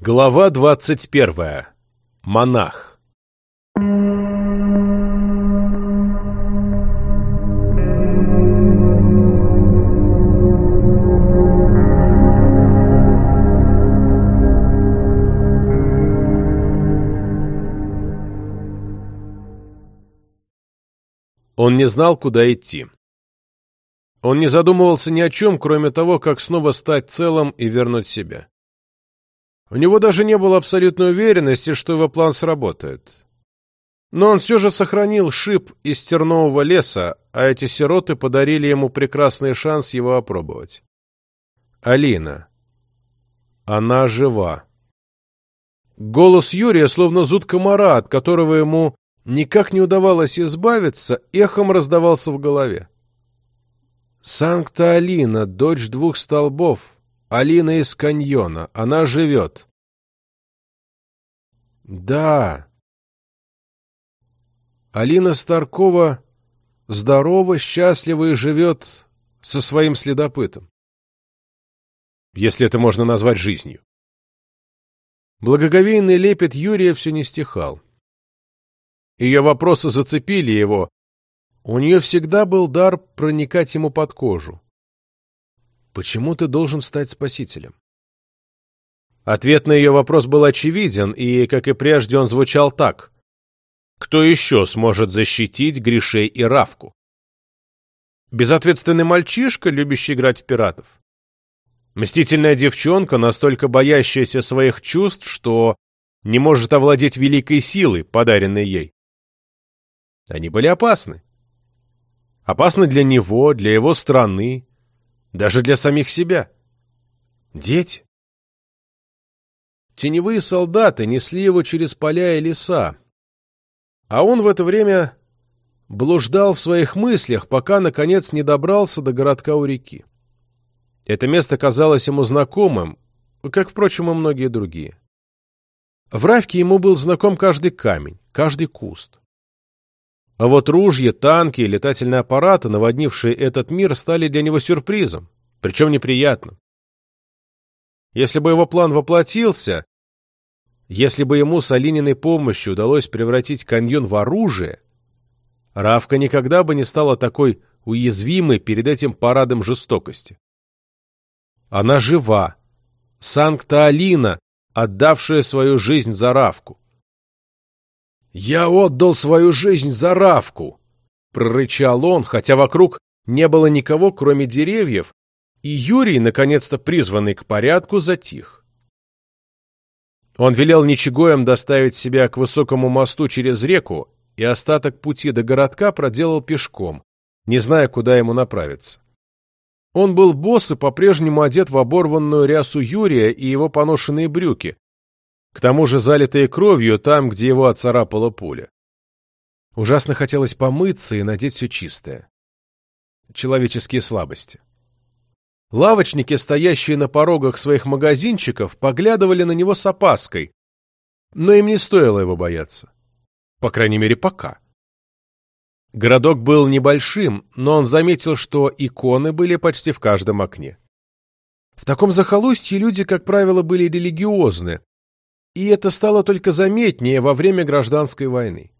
Глава двадцать первая. Монах. Он не знал, куда идти. Он не задумывался ни о чем, кроме того, как снова стать целым и вернуть себя. У него даже не было абсолютной уверенности, что его план сработает. Но он все же сохранил шип из тернового леса, а эти сироты подарили ему прекрасный шанс его опробовать. Алина. Она жива. Голос Юрия, словно зуд комара, от которого ему никак не удавалось избавиться, эхом раздавался в голове. «Санкта-Алина, дочь двух столбов, Алина из каньона, она живет». «Да». Алина Старкова здорова, счастлива и живет со своим следопытом. Если это можно назвать жизнью. Благоговейный лепет Юрия все не стихал. Ее вопросы зацепили его. У нее всегда был дар проникать ему под кожу. Почему ты должен стать спасителем? Ответ на ее вопрос был очевиден, и, как и прежде, он звучал так. Кто еще сможет защитить Гришей и Равку? Безответственный мальчишка, любящий играть в пиратов? Мстительная девчонка, настолько боящаяся своих чувств, что не может овладеть великой силой, подаренной ей? Они были опасны. Опасны для него, для его страны, даже для самих себя. Дети. Теневые солдаты несли его через поля и леса, а он в это время блуждал в своих мыслях, пока, наконец, не добрался до городка у реки. Это место казалось ему знакомым, как, впрочем, и многие другие. В Равке ему был знаком каждый камень, каждый куст. А вот ружья, танки и летательные аппараты, наводнившие этот мир, стали для него сюрпризом, причем неприятным. Если бы его план воплотился, если бы ему с Алининой помощью удалось превратить каньон в оружие, Равка никогда бы не стала такой уязвимой перед этим парадом жестокости. Она жива. Санкта-Алина, отдавшая свою жизнь за Равку. «Я отдал свою жизнь за Равку!» — прорычал он, хотя вокруг не было никого, кроме деревьев, и Юрий, наконец-то призванный к порядку, затих. Он велел Ничегоем доставить себя к высокому мосту через реку и остаток пути до городка проделал пешком, не зная, куда ему направиться. Он был босс и по-прежнему одет в оборванную рясу Юрия и его поношенные брюки, к тому же залитые кровью там, где его отцарапала пуля. Ужасно хотелось помыться и надеть все чистое. Человеческие слабости. Лавочники, стоящие на порогах своих магазинчиков, поглядывали на него с опаской, но им не стоило его бояться. По крайней мере, пока. Городок был небольшим, но он заметил, что иконы были почти в каждом окне. В таком захолустье люди, как правило, были религиозны, и это стало только заметнее во время гражданской войны.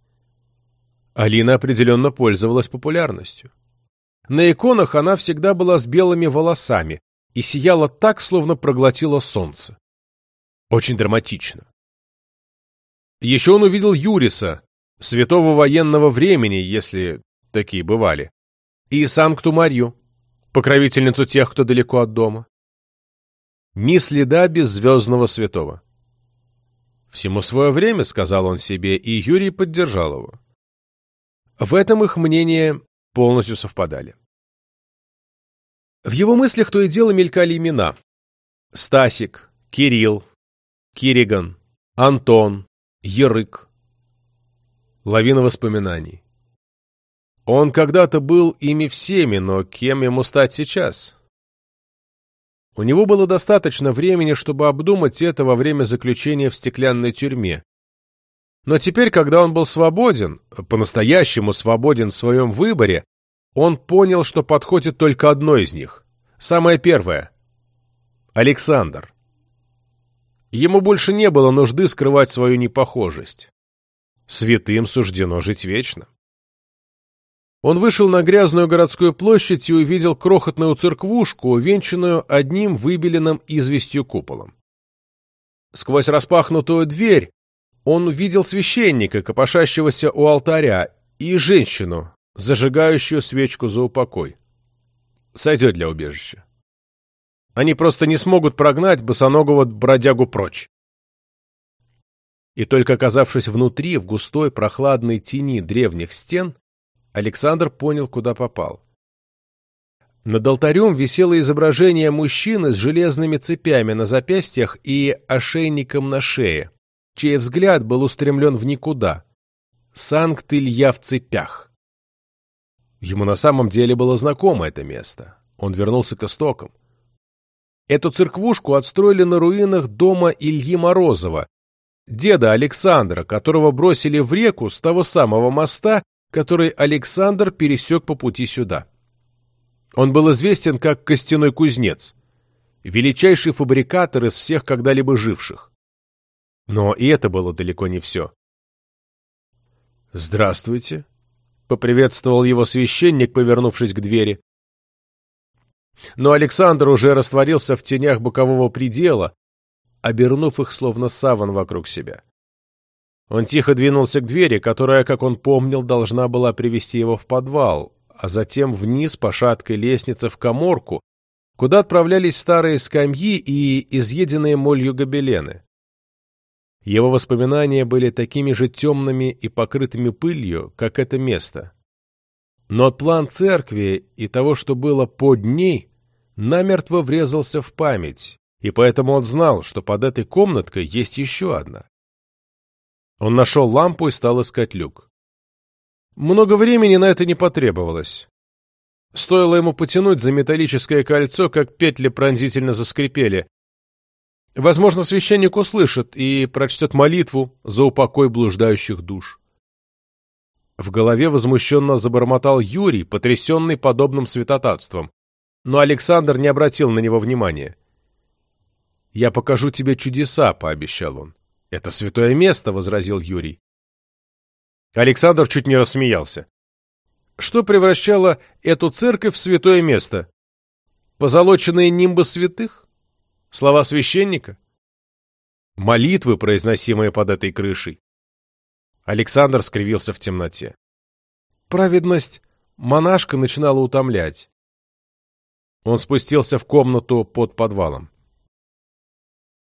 Алина определенно пользовалась популярностью. На иконах она всегда была с белыми волосами и сияла так, словно проглотила солнце. Очень драматично. Еще он увидел Юриса, святого военного времени, если такие бывали, и Санкту Марью, покровительницу тех, кто далеко от дома. Ни следа беззвездного святого. «Всему свое время», — сказал он себе, и Юрий поддержал его. В этом их мнения полностью совпадали. В его мыслях то и дело мелькали имена. Стасик, Кирилл, Кириган, Антон, Ерык. Лавина воспоминаний. Он когда-то был ими всеми, но кем ему стать сейчас? У него было достаточно времени, чтобы обдумать это во время заключения в стеклянной тюрьме. Но теперь, когда он был свободен, по-настоящему свободен в своем выборе, он понял, что подходит только одно из них. Самое первое. Александр. Ему больше не было нужды скрывать свою непохожесть. Святым суждено жить вечно. Он вышел на грязную городскую площадь и увидел крохотную церквушку, увенчанную одним выбеленным известью куполом. Сквозь распахнутую дверь он увидел священника, копошащегося у алтаря, и женщину, зажигающую свечку за упокой. Сойдет для убежища. Они просто не смогут прогнать босоногого бродягу прочь. И только оказавшись внутри, в густой прохладной тени древних стен, Александр понял, куда попал. Над алтарем висело изображение мужчины с железными цепями на запястьях и ошейником на шее, чей взгляд был устремлен в никуда. Санкт-Илья в цепях. Ему на самом деле было знакомо это место. Он вернулся к истокам. Эту церквушку отстроили на руинах дома Ильи Морозова, деда Александра, которого бросили в реку с того самого моста, который Александр пересек по пути сюда. Он был известен как костяной кузнец, величайший фабрикатор из всех когда-либо живших. Но и это было далеко не все. «Здравствуйте», — поприветствовал его священник, повернувшись к двери. Но Александр уже растворился в тенях бокового предела, обернув их словно саван вокруг себя. Он тихо двинулся к двери, которая, как он помнил, должна была привести его в подвал, а затем вниз по шаткой лестнице в коморку, куда отправлялись старые скамьи и изъеденные молью гобелены. Его воспоминания были такими же темными и покрытыми пылью, как это место. Но план церкви и того, что было под ней, намертво врезался в память, и поэтому он знал, что под этой комнаткой есть еще одна. Он нашел лампу и стал искать люк. Много времени на это не потребовалось. Стоило ему потянуть за металлическое кольцо, как петли пронзительно заскрипели. Возможно, священник услышит и прочтет молитву за упокой блуждающих душ. В голове возмущенно забормотал Юрий, потрясенный подобным святотатством. Но Александр не обратил на него внимания. «Я покажу тебе чудеса», — пообещал он. «Это святое место», — возразил Юрий. Александр чуть не рассмеялся. Что превращало эту церковь в святое место? Позолоченные нимбы святых? Слова священника? Молитвы, произносимые под этой крышей? Александр скривился в темноте. Праведность монашка начинала утомлять. Он спустился в комнату под подвалом.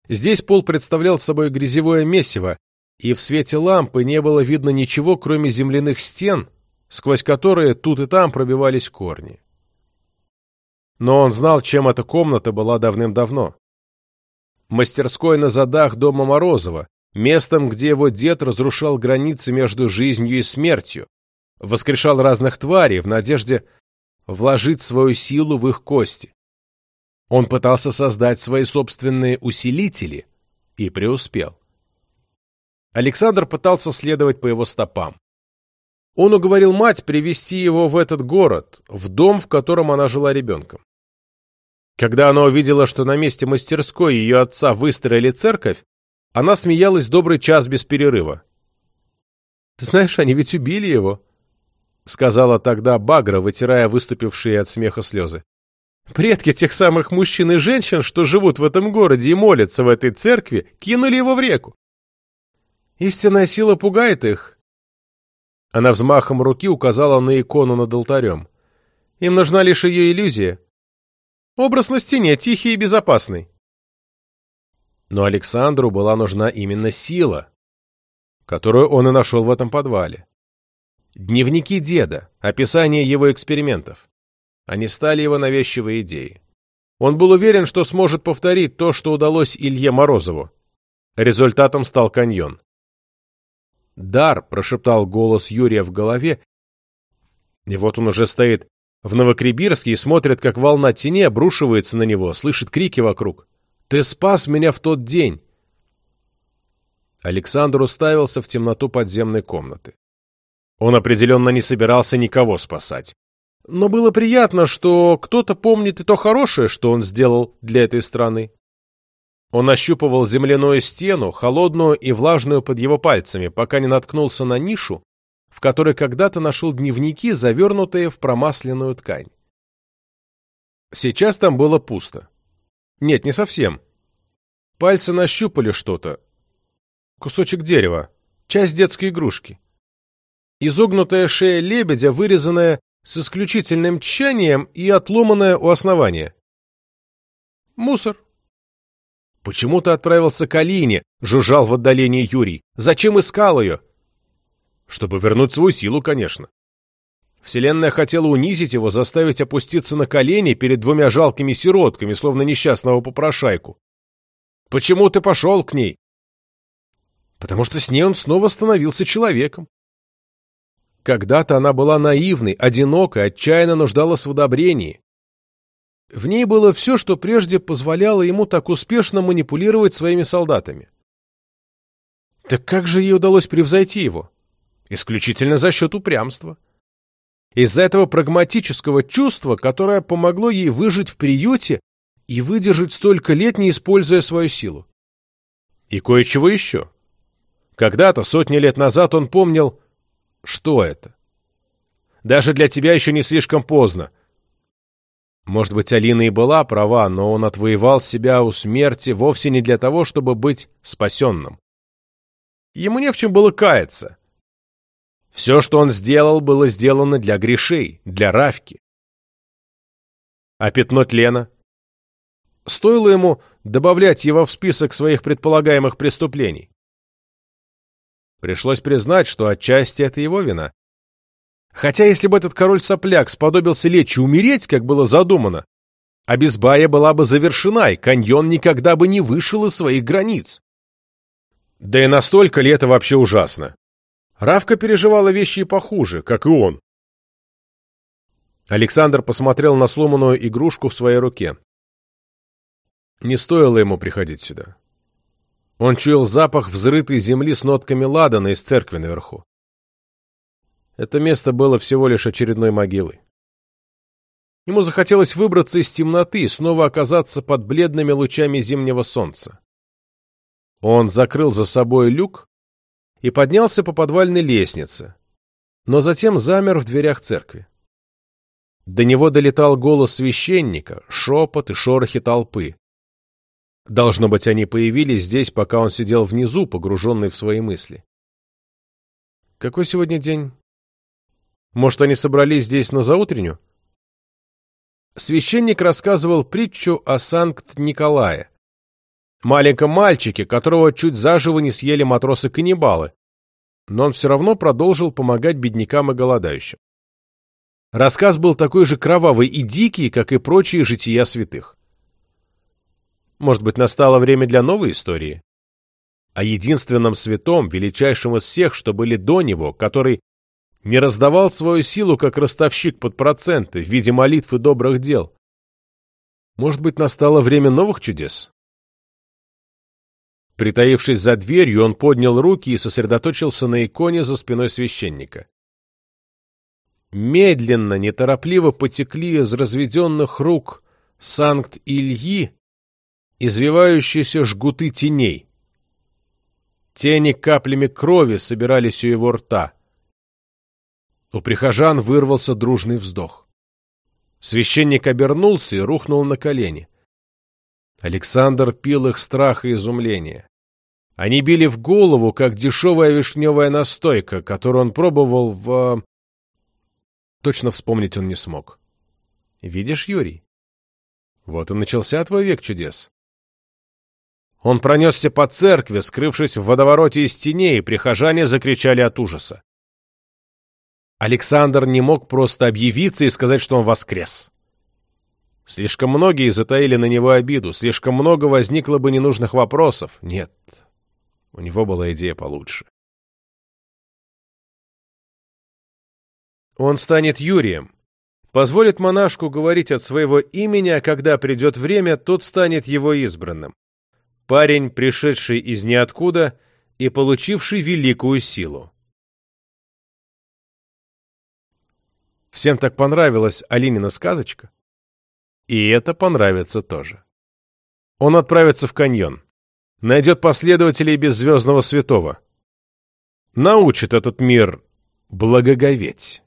Здесь пол представлял собой грязевое месиво, и в свете лампы не было видно ничего, кроме земляных стен, сквозь которые тут и там пробивались корни. Но он знал, чем эта комната была давным-давно. Мастерской на задах дома Морозова, местом, где его дед разрушал границы между жизнью и смертью, воскрешал разных тварей в надежде вложить свою силу в их кости. Он пытался создать свои собственные усилители и преуспел. Александр пытался следовать по его стопам. Он уговорил мать привести его в этот город, в дом, в котором она жила ребенком. Когда она увидела, что на месте мастерской ее отца выстроили церковь, она смеялась добрый час без перерыва. «Ты знаешь, они ведь убили его», — сказала тогда Багра, вытирая выступившие от смеха слезы. Предки тех самых мужчин и женщин, что живут в этом городе и молятся в этой церкви, кинули его в реку. Истинная сила пугает их. Она взмахом руки указала на икону над алтарем. Им нужна лишь ее иллюзия. Образ на стене, тихий и безопасный. Но Александру была нужна именно сила, которую он и нашел в этом подвале. Дневники деда, описание его экспериментов. Они стали его навязчивой идеей. Он был уверен, что сможет повторить то, что удалось Илье Морозову. Результатом стал каньон. «Дар!» — прошептал голос Юрия в голове, и вот он уже стоит в Новокребирске и смотрит, как волна тени обрушивается на него, слышит крики вокруг. «Ты спас меня в тот день!» Александр уставился в темноту подземной комнаты. Он определенно не собирался никого спасать но было приятно, что кто-то помнит и то хорошее, что он сделал для этой страны. Он ощупывал земляную стену, холодную и влажную под его пальцами, пока не наткнулся на нишу, в которой когда-то нашел дневники, завернутые в промасленную ткань. Сейчас там было пусто. Нет, не совсем. Пальцы нащупали что-то. Кусочек дерева, часть детской игрушки. Изогнутая шея лебедя, вырезанная с исключительным тщанием и отломанная у основания. Мусор. Почему ты отправился к Алине, жужжал в отдалении Юрий. Зачем искал ее? Чтобы вернуть свою силу, конечно. Вселенная хотела унизить его, заставить опуститься на колени перед двумя жалкими сиротками, словно несчастного попрошайку. Почему ты пошел к ней? Потому что с ней он снова становился человеком. Когда-то она была наивной, одинокой, отчаянно нуждалась в удобрении. В ней было все, что прежде позволяло ему так успешно манипулировать своими солдатами. Так как же ей удалось превзойти его? Исключительно за счет упрямства. Из-за этого прагматического чувства, которое помогло ей выжить в приюте и выдержать столько лет, не используя свою силу. И кое-чего еще. Когда-то, сотни лет назад, он помнил, что это. Даже для тебя еще не слишком поздно. Может быть, Алина и была права, но он отвоевал себя у смерти вовсе не для того, чтобы быть спасенным. Ему не в чем было каяться. Все, что он сделал, было сделано для грешей, для Равки. А пятно тлена? Стоило ему добавлять его в список своих предполагаемых преступлений. Пришлось признать, что отчасти это его вина. Хотя если бы этот король-сопляк сподобился лечь и умереть, как было задумано, Абисбая была бы завершена, и каньон никогда бы не вышел из своих границ. Да и настолько ли это вообще ужасно? Равка переживала вещи и похуже, как и он. Александр посмотрел на сломанную игрушку в своей руке. Не стоило ему приходить сюда. Он чуял запах взрытой земли с нотками ладана из церкви наверху. Это место было всего лишь очередной могилой. Ему захотелось выбраться из темноты и снова оказаться под бледными лучами зимнего солнца. Он закрыл за собой люк и поднялся по подвальной лестнице, но затем замер в дверях церкви. До него долетал голос священника, шепот и шорохи толпы. Должно быть, они появились здесь, пока он сидел внизу, погруженный в свои мысли. Какой сегодня день? Может, они собрались здесь на заутренню? Священник рассказывал притчу о Санкт-Николае, маленьком мальчике, которого чуть заживо не съели матросы-каннибалы, но он все равно продолжил помогать беднякам и голодающим. Рассказ был такой же кровавый и дикий, как и прочие жития святых. Может быть, настало время для новой истории? О единственном святом, величайшем из всех, что были до него, который не раздавал свою силу, как ростовщик под проценты, в виде молитв и добрых дел. Может быть, настало время новых чудес? Притаившись за дверью, он поднял руки и сосредоточился на иконе за спиной священника. Медленно, неторопливо потекли из разведенных рук Санкт-Ильи извивающиеся жгуты теней. Тени каплями крови собирались у его рта. У прихожан вырвался дружный вздох. Священник обернулся и рухнул на колени. Александр пил их страх и изумление. Они били в голову, как дешевая вишневая настойка, которую он пробовал в... Точно вспомнить он не смог. Видишь, Юрий? Вот и начался твой век чудес. Он пронесся по церкви, скрывшись в водовороте из теней, и прихожане закричали от ужаса. Александр не мог просто объявиться и сказать, что он воскрес. Слишком многие затаили на него обиду, слишком много возникло бы ненужных вопросов. Нет, у него была идея получше. Он станет Юрием, позволит монашку говорить от своего имени, а когда придет время, тот станет его избранным. Парень, пришедший из ниоткуда и получивший великую силу. Всем так понравилась Алинина сказочка. И это понравится тоже. Он отправится в каньон. Найдет последователей беззвездного святого. Научит этот мир благоговеть.